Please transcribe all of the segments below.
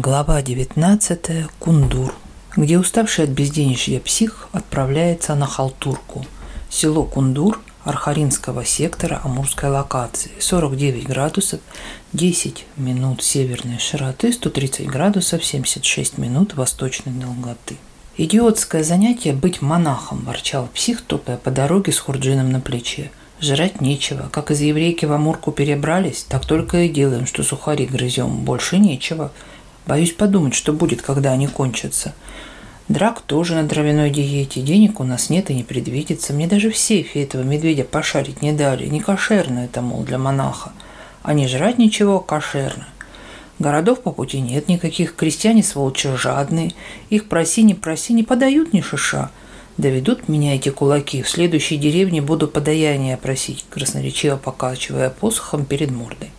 Глава 19. Кундур. Где уставший от безденежья псих отправляется на Халтурку. Село Кундур Архаринского сектора Амурской локации. 49 градусов 10 минут северной широты, 130 градусов 76 минут восточной долготы. «Идиотское занятие быть монахом», – ворчал псих, топая по дороге с хурджином на плече. Жрать нечего. Как из еврейки в Амурку перебрались, так только и делаем, что сухари грызем. Больше нечего. Боюсь подумать, что будет, когда они кончатся. Драк тоже на дровяной диете, денег у нас нет и не предвидится. Мне даже в сейфе этого медведя пошарить не дали. Не кошерно это, мол, для монаха. А не жрать ничего кошерно. Городов по пути нет никаких, крестьяне сволочи жадные. Их проси, не проси, не подают ни шиша. Доведут меня эти кулаки, в следующей деревне буду подаяние просить красноречиво покачивая посохом перед мордой.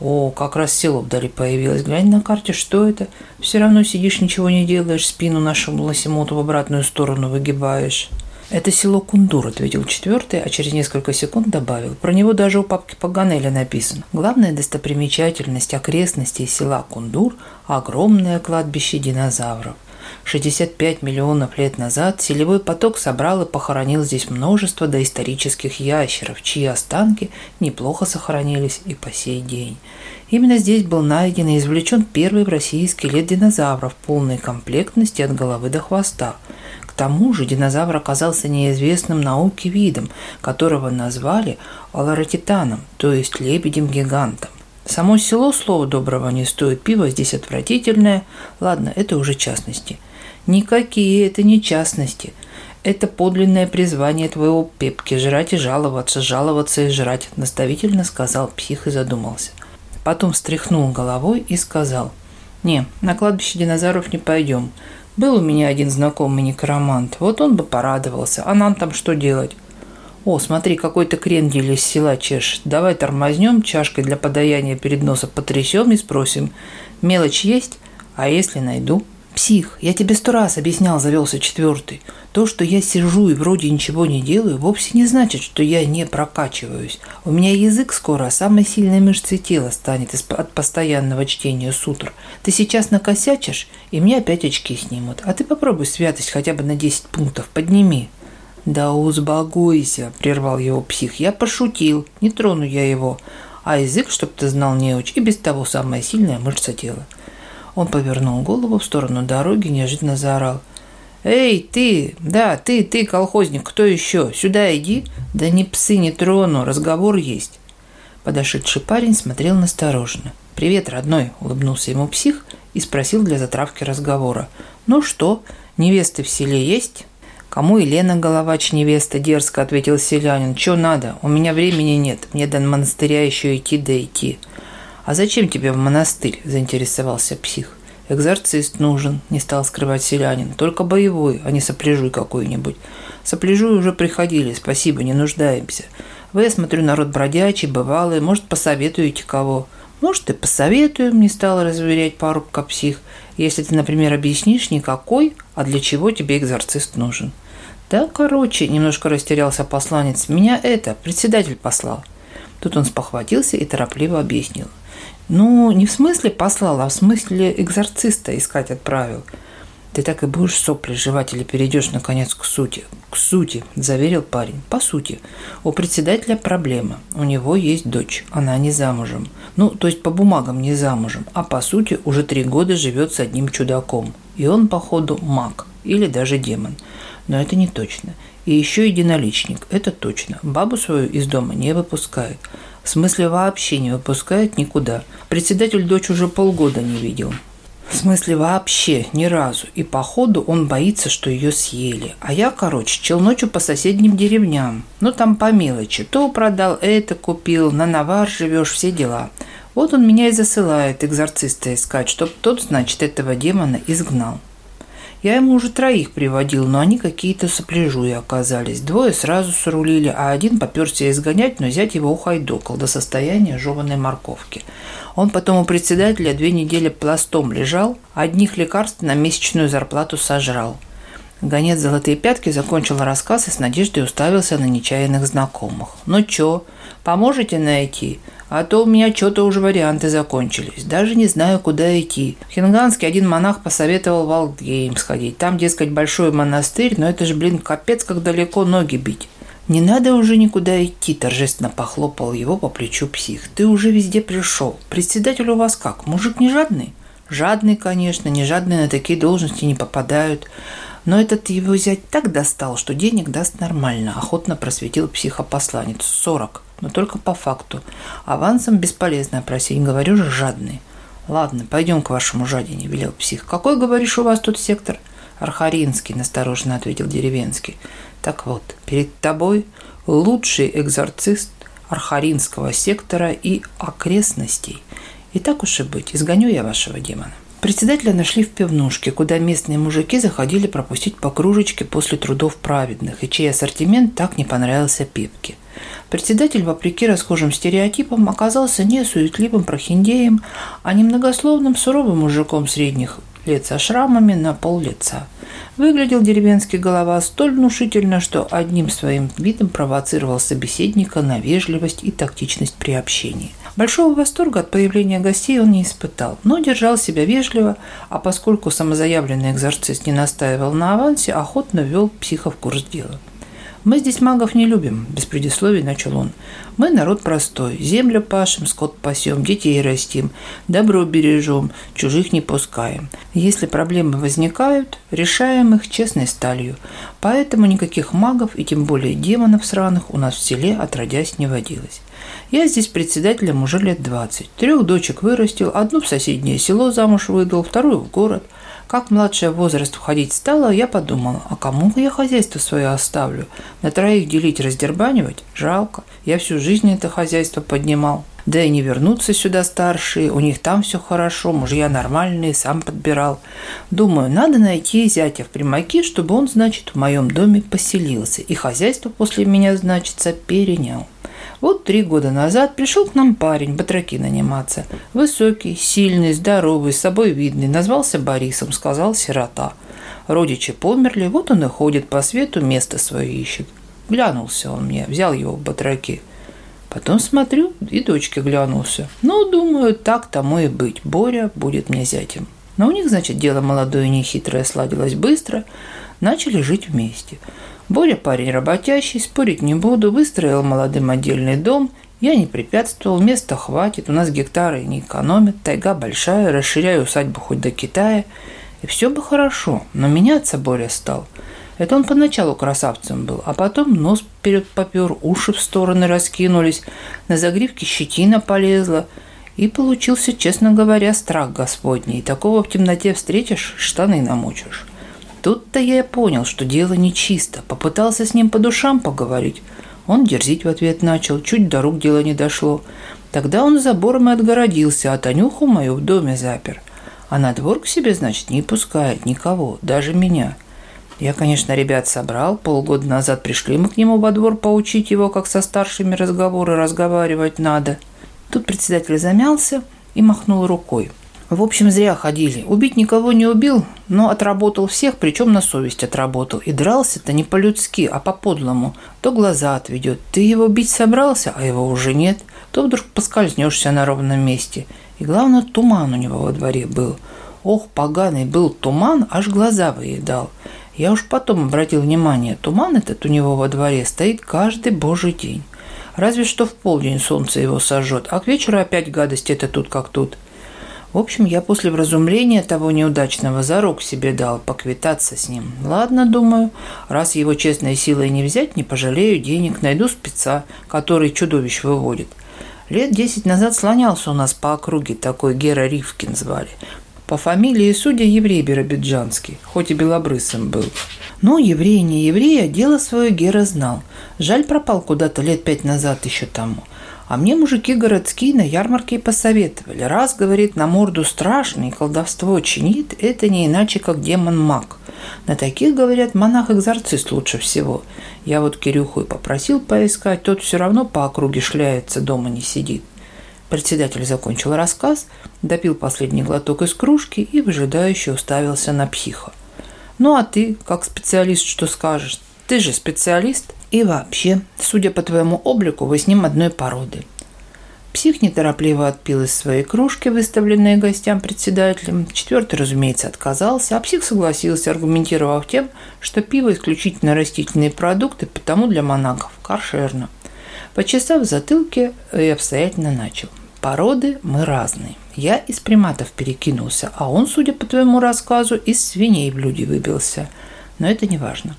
О, как раз село вдали появилось. Глянь на карте, что это? Все равно сидишь, ничего не делаешь, спину нашему лосимоту в обратную сторону выгибаешь. «Это село Кундур», — ответил четвертый, а через несколько секунд добавил. Про него даже у папки Паганеля написано. Главная достопримечательность окрестностей села Кундур — огромное кладбище динозавров. 65 миллионов лет назад селевой поток собрал и похоронил здесь множество доисторических ящеров, чьи останки неплохо сохранились и по сей день. Именно здесь был найден и извлечен первый в России скелет динозавров полной комплектности от головы до хвоста. К тому же динозавр оказался неизвестным науке видом, которого назвали аларотитаном, то есть лебедем-гигантом. Само село слова доброго не стоит, пиво здесь отвратительное. Ладно, это уже частности. Никакие это не частности. Это подлинное призвание твоего пепки – жрать и жаловаться, жаловаться и жрать, – наставительно сказал псих и задумался. Потом встряхнул головой и сказал, «Не, на кладбище динозавров не пойдем. Был у меня один знакомый некромант, вот он бы порадовался, а нам там что делать? О, смотри, какой-то крендель из села чеш. Давай тормознем чашкой для подаяния перед носом потрясем и спросим. Мелочь есть? А если найду? Псих, я тебе сто раз объяснял, завелся четвертый. То, что я сижу и вроде ничего не делаю, вовсе не значит, что я не прокачиваюсь. У меня язык скоро а самой сильной мышцей тела станет от постоянного чтения сутр. Ты сейчас накосячишь, и мне опять очки снимут. А ты попробуй святость хотя бы на 10 пунктов подними. Да узбагуйся! прервал его псих. Я пошутил, не трону я его. А язык, чтоб ты знал, неуч, и без того самая сильная мышца тела. Он повернул голову в сторону дороги и неожиданно заорал. «Эй, ты! Да, ты, ты, колхозник, кто еще? Сюда иди!» «Да не псы не трону, разговор есть!» Подошедший парень смотрел настороженно. «Привет, родной!» – улыбнулся ему псих и спросил для затравки разговора. «Ну что, невесты в селе есть?» «Кому Елена Головач, невеста дерзко», — ответил селянин. «Чего надо? У меня времени нет. Мне до монастыря еще идти да идти». «А зачем тебе в монастырь?» – заинтересовался псих. «Экзорцист нужен», – не стал скрывать селянин. «Только боевой, а не сопляжуй какой-нибудь. Сопляжуй уже приходили, спасибо, не нуждаемся. Вы, я смотрю, народ бродячий, бывалый, может, посоветуете кого?» «Может, и посоветую? - мне стал разверять парубка псих. «Если ты, например, объяснишь, никакой, а для чего тебе экзорцист нужен?» Да, короче, немножко растерялся посланец. Меня это, председатель послал. Тут он спохватился и торопливо объяснил. Ну, не в смысле послал, а в смысле экзорциста искать отправил. Ты так и будешь сопли жевать или перейдешь наконец к сути. К сути, заверил парень. По сути. У председателя проблема. У него есть дочь. Она не замужем. Ну, то есть по бумагам не замужем. А по сути уже три года живет с одним чудаком. И он, походу, маг. Или даже демон но это не точно. И еще единоличник, это точно. Бабу свою из дома не выпускает. В смысле вообще не выпускает никуда. Председатель дочь уже полгода не видел. В смысле вообще ни разу. И походу он боится, что ее съели. А я, короче, чел ночью по соседним деревням. Ну там по мелочи. То продал, это купил, на навар живешь, все дела. Вот он меня и засылает экзорциста искать, чтоб тот, значит, этого демона изгнал. Я ему уже троих приводил, но они какие-то сопляжуи оказались. Двое сразу срулили, а один поперся изгонять, но взять его ухайдокал до состояния жеванной морковки. Он потом у председателя две недели пластом лежал, одних лекарств на месячную зарплату сожрал. Гонец «Золотые пятки» закончил рассказ и с надеждой уставился на нечаянных знакомых. «Ну чё, поможете найти?» А то у меня что-то уже варианты закончились. Даже не знаю, куда идти. В Хинганский один монах посоветовал в Алдгейм сходить. Там, дескать, большой монастырь, но это же, блин, капец, как далеко ноги бить. «Не надо уже никуда идти», – торжественно похлопал его по плечу псих. «Ты уже везде пришел. Председатель у вас как, мужик не жадный?» «Жадный, конечно, не жадные на такие должности не попадают. Но этот его взять так достал, что денег даст нормально», – охотно просветил психопосланец. «Сорок но только по факту. Авансом бесполезно просить, говорю же жадный. Ладно, пойдем к вашему жадине, велел псих. Какой, говоришь, у вас тут сектор? Архаринский, настороженно ответил деревенский. Так вот, перед тобой лучший экзорцист Архаринского сектора и окрестностей. И так уж и быть, изгоню я вашего демона. Председателя нашли в пивнушке, куда местные мужики заходили пропустить по кружечке после трудов праведных, и чей ассортимент так не понравился Пипке. Председатель, вопреки расхожим стереотипам, оказался не суетливым прохиндеем, а немногословным суровым мужиком средних лет со шрамами на пол лица. Выглядел деревенский голова столь внушительно, что одним своим видом провоцировал собеседника на вежливость и тактичность при общении. Большого восторга от появления гостей он не испытал, но держал себя вежливо, а поскольку самозаявленный экзорцист не настаивал на авансе, охотно ввел психа в курс дела. Мы здесь магов не любим, без предисловий начал он. Мы народ простой, землю пашем, скот пасем, детей растим, добро бережем, чужих не пускаем. Если проблемы возникают, решаем их честной сталью. Поэтому никаких магов и тем более демонов сраных у нас в селе отродясь не водилось. Я здесь председателем уже лет 20. Трех дочек вырастил, одну в соседнее село замуж выдал, вторую в город – как младшая возраст уходить стала, я подумала, а кому я хозяйство свое оставлю? На троих делить, раздербанивать? Жалко. Я всю жизнь это хозяйство поднимал. Да и не вернутся сюда старшие, у них там все хорошо, мужья нормальные, сам подбирал. Думаю, надо найти зятя в примаке, чтобы он, значит, в моем доме поселился и хозяйство после меня, значит перенял. Вот три года назад пришел к нам парень батраки наниматься. Высокий, сильный, здоровый, с собой видный. Назвался Борисом, сказал сирота. Родичи померли, вот он и ходит по свету, место свое ищет. Глянулся он мне, взял его в батраки. Потом смотрю, и дочке глянулся. Ну, думаю, так тому и быть. Боря будет мне зятем. Но у них, значит, дело молодое и нехитрое сладилось быстро. Начали жить вместе. Боря парень работящий, спорить не буду, выстроил молодым отдельный дом. Я не препятствовал, места хватит, у нас гектары не экономят, тайга большая, расширяю усадьбу хоть до Китая. И все бы хорошо, но меняться Боря стал. Это он поначалу красавцем был, а потом нос вперед попер, уши в стороны раскинулись, на загривке щетина полезла. И получился, честно говоря, страх господний. Такого в темноте встретишь, штаны намучишь. Тут-то я и понял, что дело нечисто, попытался с ним по душам поговорить. Он дерзить в ответ начал, чуть до рук дело не дошло. Тогда он забором и отгородился, а Танюху мою в доме запер. А на двор к себе, значит, не пускает никого, даже меня. Я, конечно, ребят собрал, полгода назад пришли мы к нему во двор поучить его, как со старшими разговоры разговаривать надо. Тут председатель замялся и махнул рукой – в общем, зря ходили. Убить никого не убил, но отработал всех, причем на совесть отработал. И дрался-то не по-людски, а по-подлому. То глаза отведет. Ты его бить собрался, а его уже нет. То вдруг поскользнешься на ровном месте. И главное, туман у него во дворе был. Ох, поганый был туман, аж глаза выедал. Я уж потом обратил внимание, туман этот у него во дворе стоит каждый божий день. Разве что в полдень солнце его сожжет, а к вечеру опять гадость это тут как тут – в общем, я после вразумления того неудачного зарок себе дал поквитаться с ним. Ладно, думаю, раз его честной силой не взять, не пожалею денег, найду спеца, который чудовищ выводит. Лет десять назад слонялся у нас по округе, такой Гера Ривкин звали. По фамилии судя еврей биробиджанский, хоть и белобрысым был. Но еврей не еврея, а дело свое Гера знал. Жаль, пропал куда-то лет пять назад еще тому – а мне мужики городские на ярмарке посоветовали. Раз, говорит, на морду страшный колдовство чинит, это не иначе, как демон-маг. На таких, говорят, монах-экзорцист лучше всего. Я вот Кирюху и попросил поискать, тот все равно по округе шляется, дома не сидит. Председатель закончил рассказ, допил последний глоток из кружки и выжидающе уставился на психа. «Ну а ты, как специалист, что скажешь?» Ты же специалист и вообще, судя по твоему облику, вы с ним одной породы. Псих неторопливо отпил из своей кружки, выставленной гостям председателем. Четвертый, разумеется, отказался, а псих согласился, аргументировав тем, что пиво исключительно растительные продукты, потому для монахов каршерно. Почесав затылки э, и обстоятельно начал. Породы мы разные. Я из приматов перекинулся, а он, судя по твоему рассказу, из свиней в люди выбился. Но это не важно.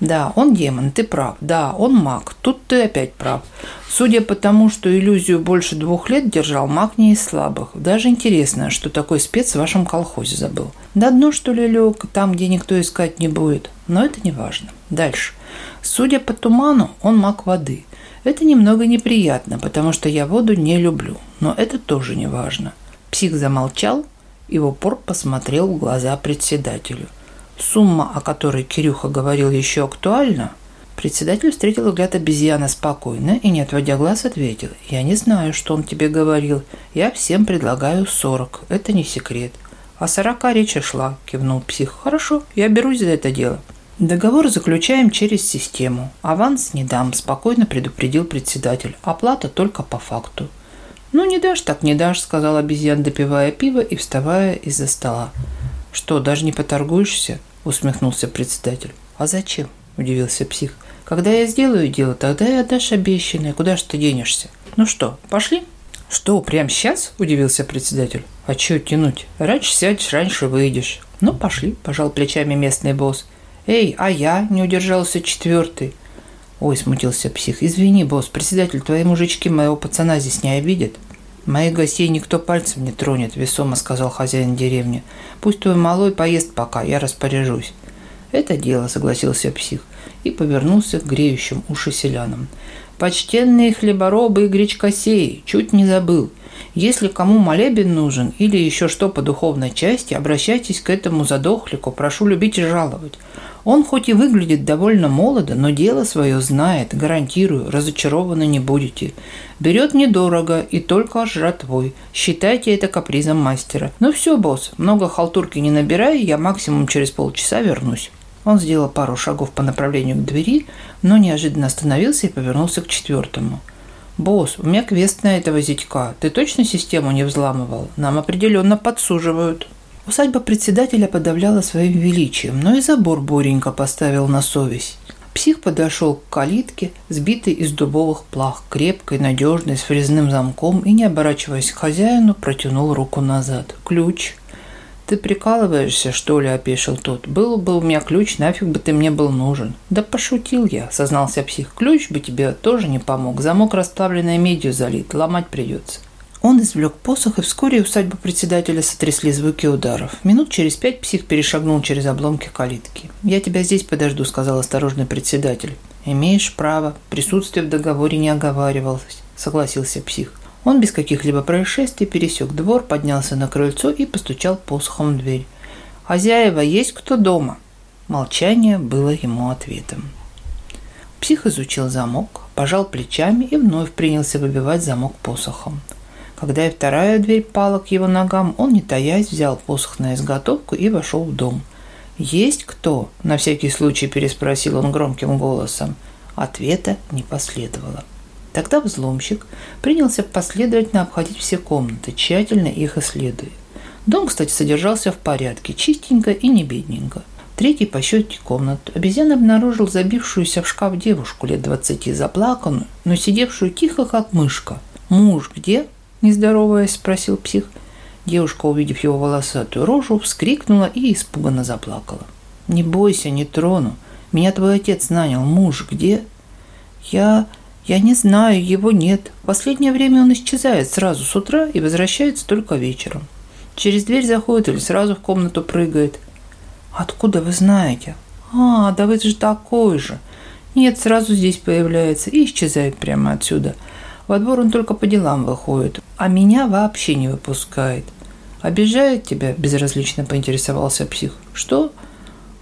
Да, он демон, ты прав. Да, он маг, тут ты опять прав. Судя по тому, что иллюзию больше двух лет держал маг не из слабых. Даже интересно, что такой спец в вашем колхозе забыл. Да дно, что ли, лег, там, где никто искать не будет. Но это не важно. Дальше. Судя по туману, он маг воды. Это немного неприятно, потому что я воду не люблю. Но это тоже не важно. Псих замолчал и в упор посмотрел в глаза председателю. Сумма, о которой Кирюха говорил еще актуальна? Председатель встретил взгляд обезьяны спокойно и, не отводя глаз, ответил. «Я не знаю, что он тебе говорил. Я всем предлагаю сорок. Это не секрет». «О сорока речь шла», – кивнул псих. «Хорошо, я берусь за это дело». Договор заключаем через систему. Аванс не дам, спокойно предупредил председатель. Оплата только по факту. Ну не дашь, так не дашь, сказал обезьян, допивая пиво и вставая из-за стола. Что, даже не поторгуешься? усмехнулся председатель. «А зачем?» – удивился псих. «Когда я сделаю дело, тогда и отдашь обещанное. Куда ж ты денешься? Ну что, пошли?» «Что, прямо сейчас?» – удивился председатель. «А чё тянуть? Раньше сядешь, раньше выйдешь». «Ну, пошли», – пожал плечами местный босс. «Эй, а я?» – не удержался четвертый. «Ой», – смутился псих. «Извини, босс, председатель, твои мужички моего пацана здесь не обидят». Моих гостей никто пальцем не тронет, весомо сказал хозяин деревни. Пусть твой малой поест пока, я распоряжусь. Это дело, согласился псих и повернулся к греющим уши селянам. Почтенные хлеборобы и гречкосеи, чуть не забыл. Если кому молебен нужен или еще что по духовной части, обращайтесь к этому задохлику, прошу любить и жаловать. Он хоть и выглядит довольно молодо, но дело свое знает, гарантирую, разочарованы не будете. Берет недорого и только жратвой. Считайте это капризом мастера. Ну все, босс, много халтурки не набирай, я максимум через полчаса вернусь. Он сделал пару шагов по направлению к двери, но неожиданно остановился и повернулся к четвертому – Босс, у меня квест на этого зятька. Ты точно систему не взламывал? Нам определенно подсуживают. Усадьба председателя подавляла своим величием, но и забор Боренька поставил на совесть. Псих подошел к калитке, сбитой из дубовых плах, крепкой, надежной, с фрезным замком и, не оборачиваясь к хозяину, протянул руку назад. «Ключ!» Ты прикалываешься, что ли, опешил тот. Был бы у меня ключ, нафиг бы ты мне был нужен. Да пошутил я, сознался псих. Ключ бы тебе тоже не помог. Замок расплавленной медью залит, ломать придется. Он извлек посох, и вскоре усадьбу председателя сотрясли звуки ударов. Минут через пять псих перешагнул через обломки калитки. «Я тебя здесь подожду», — сказал осторожный председатель. «Имеешь право. Присутствие в договоре не оговаривалось», — согласился псих. Он без каких-либо происшествий пересек двор, поднялся на крыльцо и постучал посохом в дверь. «Хозяева, есть кто дома?» Молчание было ему ответом. Псих изучил замок, пожал плечами и вновь принялся выбивать замок посохом. Когда и вторая дверь пала к его ногам, он, не таясь, взял посох на изготовку и вошел в дом. «Есть кто?» – на всякий случай переспросил он громким голосом. Ответа не последовало. Тогда взломщик принялся последовательно обходить все комнаты, тщательно их исследуя. Дом, кстати, содержался в порядке, чистенько и не бедненько. Третий по счете комнат обезьян обнаружил забившуюся в шкаф девушку лет двадцати, заплаканную, но сидевшую тихо, как мышка. «Муж где?» – нездороваясь, спросил псих. Девушка, увидев его волосатую рожу, вскрикнула и испуганно заплакала. «Не бойся, не трону. Меня твой отец нанял. Муж где?» «Я...» Я не знаю, его нет. В Последнее время он исчезает сразу с утра и возвращается только вечером. Через дверь заходит или сразу в комнату прыгает. Откуда вы знаете? А, да вы же такой же. Нет, сразу здесь появляется и исчезает прямо отсюда. Во двор он только по делам выходит, а меня вообще не выпускает. Обижает тебя? Безразлично поинтересовался псих. Что?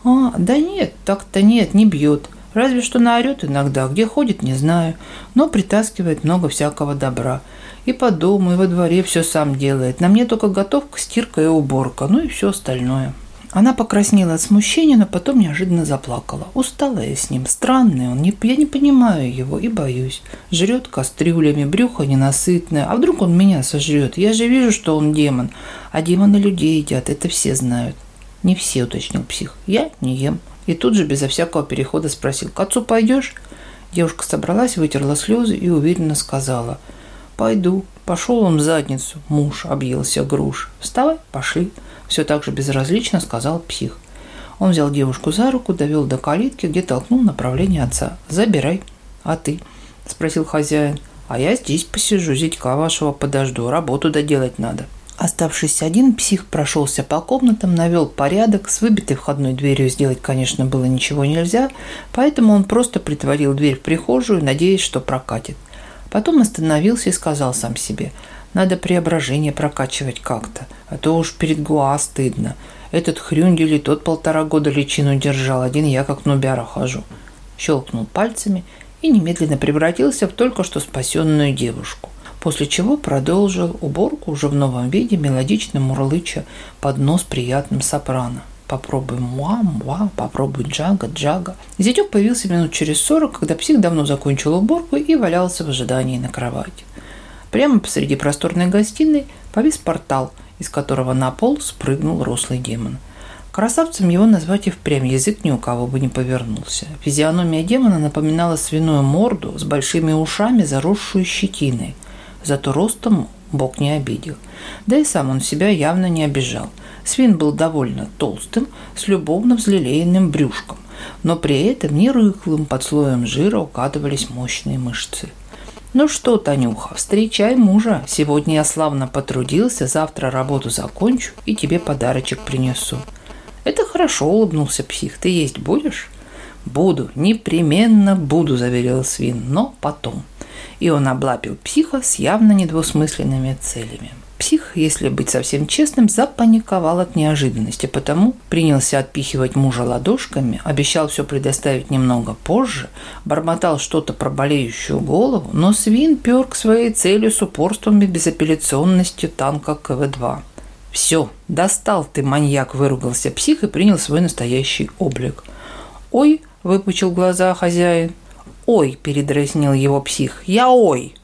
А, да нет, так-то нет, не бьет. Разве что наорет иногда, где ходит, не знаю, но притаскивает много всякого добра. И по дому, и во дворе все сам делает. На мне только готовка, стирка и уборка, ну и все остальное. Она покраснела от смущения, но потом неожиданно заплакала. Устала я с ним, странный он, не, я не понимаю его и боюсь. Жрет кастрюлями, брюхо ненасытное. А вдруг он меня сожрет? Я же вижу, что он демон. А демоны людей едят, это все знают. Не все, уточнил псих. Я не ем. И тут же, безо всякого перехода, спросил, «К отцу пойдешь?» Девушка собралась, вытерла слезы и уверенно сказала, «Пойду». Пошел он в задницу. Муж объелся груш. «Вставай, пошли». Все так же безразлично сказал псих. Он взял девушку за руку, довел до калитки, где толкнул направление отца. «Забирай». «А ты?» – спросил хозяин. «А я здесь посижу, зятька вашего подожду, работу доделать надо». Оставшись один, псих прошелся по комнатам, навел порядок. С выбитой входной дверью сделать, конечно, было ничего нельзя, поэтому он просто притворил дверь в прихожую, надеясь, что прокатит. Потом остановился и сказал сам себе, надо преображение прокачивать как-то, а то уж перед Гуа стыдно. Этот хрюндель и тот полтора года личину держал, один я как нубяра хожу. Щелкнул пальцами и немедленно превратился в только что спасенную девушку после чего продолжил уборку уже в новом виде мелодичным мурлыча под нос приятным сопрано. Попробуй муа, муа, попробуй джага, джага. Зятек появился минут через сорок, когда псих давно закончил уборку и валялся в ожидании на кровати. Прямо посреди просторной гостиной повис портал, из которого на пол спрыгнул рослый демон. Красавцем его назвать и впрямь язык ни у кого бы не повернулся. Физиономия демона напоминала свиную морду с большими ушами, заросшую щетиной – зато ростом Бог не обидел. Да и сам он себя явно не обижал. Свин был довольно толстым, с любовно взлелеенным брюшком, но при этом не рыхлым под слоем жира укатывались мощные мышцы. «Ну что, Танюха, встречай мужа. Сегодня я славно потрудился, завтра работу закончу и тебе подарочек принесу». «Это хорошо», — улыбнулся псих. «Ты есть будешь?» Буду, непременно буду, заверил свин, но потом. И он облапил психа с явно недвусмысленными целями. Псих, если быть совсем честным, запаниковал от неожиданности, потому принялся отпихивать мужа ладошками, обещал все предоставить немного позже, бормотал что-то про болеющую голову, но свин пер к своей целью с упорством и безапелляционностью танка КВ-2. «Все, достал ты, маньяк!» – выругался псих и принял свой настоящий облик. «Ой, выпучил глаза хозяин. «Ой!» – передразнил его псих. «Я ой!